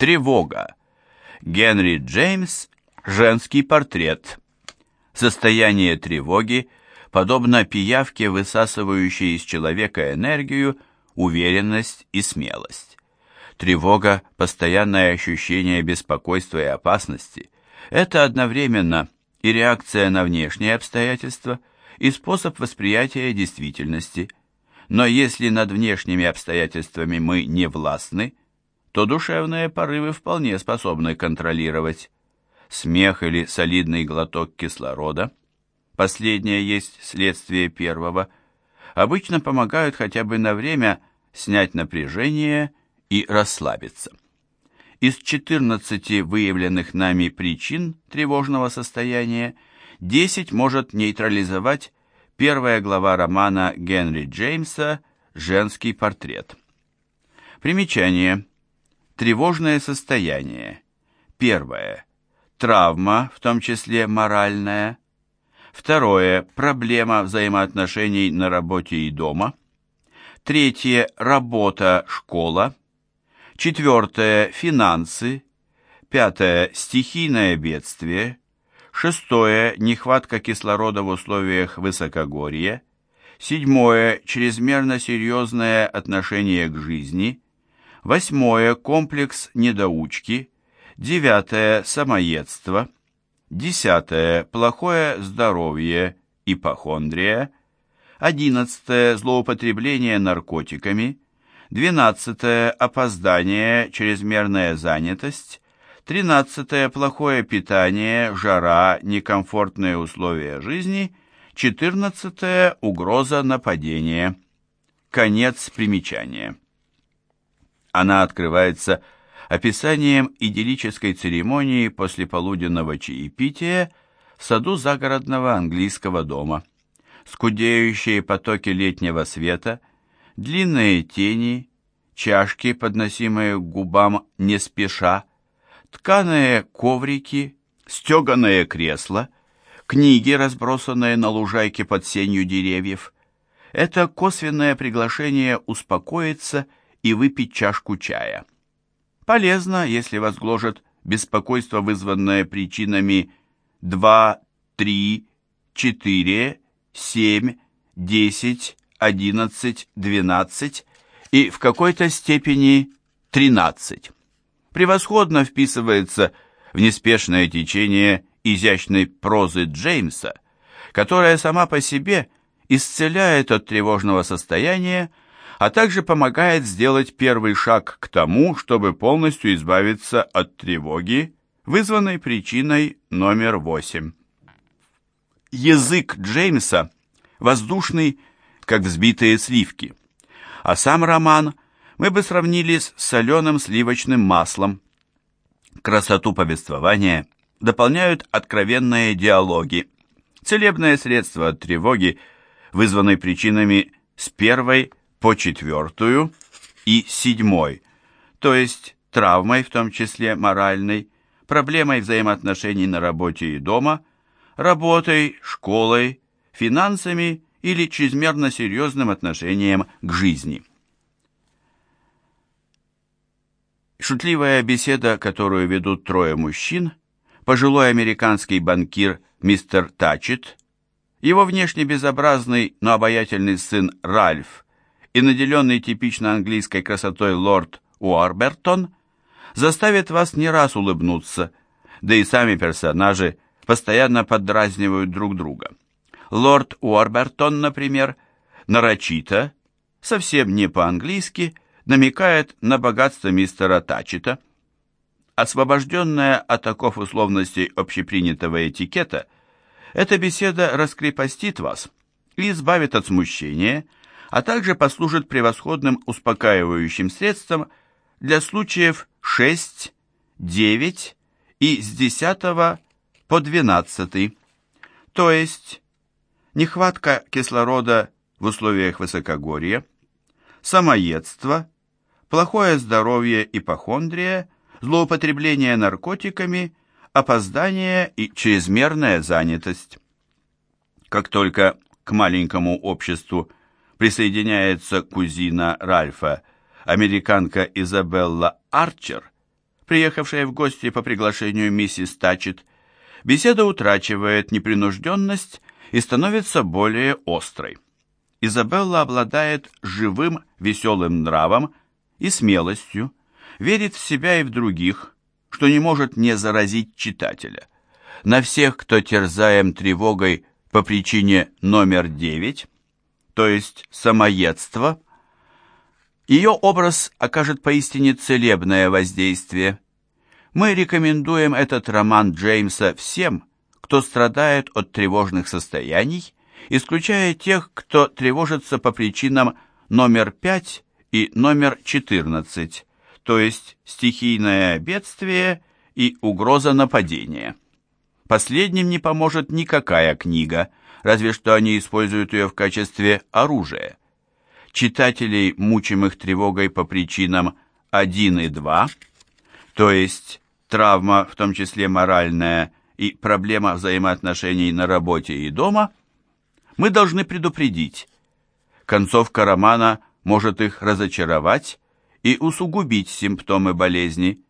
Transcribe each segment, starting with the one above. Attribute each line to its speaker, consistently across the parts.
Speaker 1: Тревога. Генри Джеймс. Женский портрет. Состояние тревоги подобно пиявке, высасывающей из человека энергию, уверенность и смелость. Тревога, постоянное ощущение беспокойства и опасности – это одновременно и реакция на внешние обстоятельства, и способ восприятия действительности. Но если над внешними обстоятельствами мы не властны, то душевные порывы вполне способны контролировать. Смех или солидный глоток кислорода, последнее есть следствие первого, обычно помогают хотя бы на время снять напряжение и расслабиться. Из 14 выявленных нами причин тревожного состояния 10 может нейтрализовать первая глава романа Генри Джеймса «Женский портрет». Примечание. Тревожное состояние. Первое. Травма, в том числе моральная. Второе. Проблема взаимоотношений на работе и дома. Третье. Работа, школа. Четвертое. Финансы. Пятое. Стихийное бедствие. Шестое. Нехватка кислорода в условиях высокогорья. Седьмое. Чрезмерно серьезное отношение к жизни. Восьмое. Комплекс недоучки. Девятое. Самоедство. Десятое. Плохое здоровье. Ипохондрия. Одиннадцатое. Злоупотребление наркотиками. Двенадцатое. Опоздание, чрезмерная занятость. Тринадцатое. Плохое питание, жара, некомфортные условия жизни. Четырнадцатое. Угроза нападения. Конец примечания. Она открывается описанием идиллической церемонии после полуденного чаепития в саду загородного английского дома скудеющие потоки летнего света, длинные тени, чашки, подносимые к губам не спеша, тканые коврики, стеганые кресла, книги, разбросанные на лужайке под сенью деревьев. Это косвенное приглашение успокоиться и выпить чашку чая. Полезно, если вас гложет беспокойство, вызванное причинами 2, 3, 4 7, 10, 11, 12 и в какой-то степени 13. Превосходно вписывается в неспешное течение изящной прозы Джеймса, которая сама по себе исцеляет от тревожного состояния, а также помогает сделать первый шаг к тому, чтобы полностью избавиться от тревоги, вызванной причиной номер восемь. Язык Джеймса воздушный, как взбитые сливки. А сам роман мы бы сравнили с соленым сливочным маслом. Красоту повествования дополняют откровенные диалоги, целебное средство от тревоги, вызванной причинами с первой по четвертую и седьмой, то есть травмой, в том числе моральной, проблемой взаимоотношений на работе и дома – работой, школой, финансами или чрезмерно серьезным отношением к жизни. Шутливая беседа, которую ведут трое мужчин, пожилой американский банкир мистер Тачет, его внешне безобразный, но обаятельный сын Ральф и наделенный типично английской красотой лорд Уорбертон заставят вас не раз улыбнуться, да и сами персонажи – постоянно поддразнивают друг друга. Лорд Уорбертон, например, нарочито, совсем не по-английски, намекает на богатство мистера Тачета. Освобожденная от оков условностей общепринятого этикета, эта беседа раскрепостит вас и избавит от смущения, а также послужит превосходным успокаивающим средством для случаев 6, 9 и с 10 по 12, то есть нехватка кислорода в условиях высокогорья, самоедство, плохое здоровье ипохондрия, злоупотребление наркотиками, опоздание и чрезмерная занятость. Как только к маленькому обществу присоединяется кузина Ральфа, американка Изабелла Арчер, приехавшая в гости по приглашению миссис Тачет, беседа утрачивает непринужденность и становится более острой. Изабелла обладает живым, веселым нравом и смелостью, верит в себя и в других, что не может не заразить читателя. На всех, кто терзаем тревогой по причине номер девять, то есть самоедство, ее образ окажет поистине целебное воздействие. Мы рекомендуем этот роман Джеймса всем, кто страдает от тревожных состояний, исключая тех, кто тревожится по причинам номер пять и номер четырнадцать то есть стихийное бедствие и угроза нападения. Последним не поможет никакая книга, разве что они используют ее в качестве оружия. Читателей, мучимых тревогой по причинам 1 и 2, то есть травма, в том числе моральная, и проблема взаимоотношений на работе и дома, мы должны предупредить. Концовка романа может их разочаровать и усугубить симптомы болезни.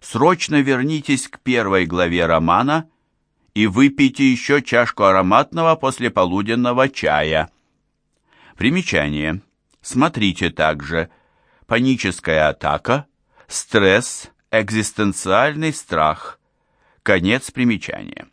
Speaker 1: Срочно вернитесь к первой главе романа и выпейте еще чашку ароматного послеполуденного чая. Примечание. Смотрите также паническая атака, стресс, экзистенциальный страх. Конец примечания.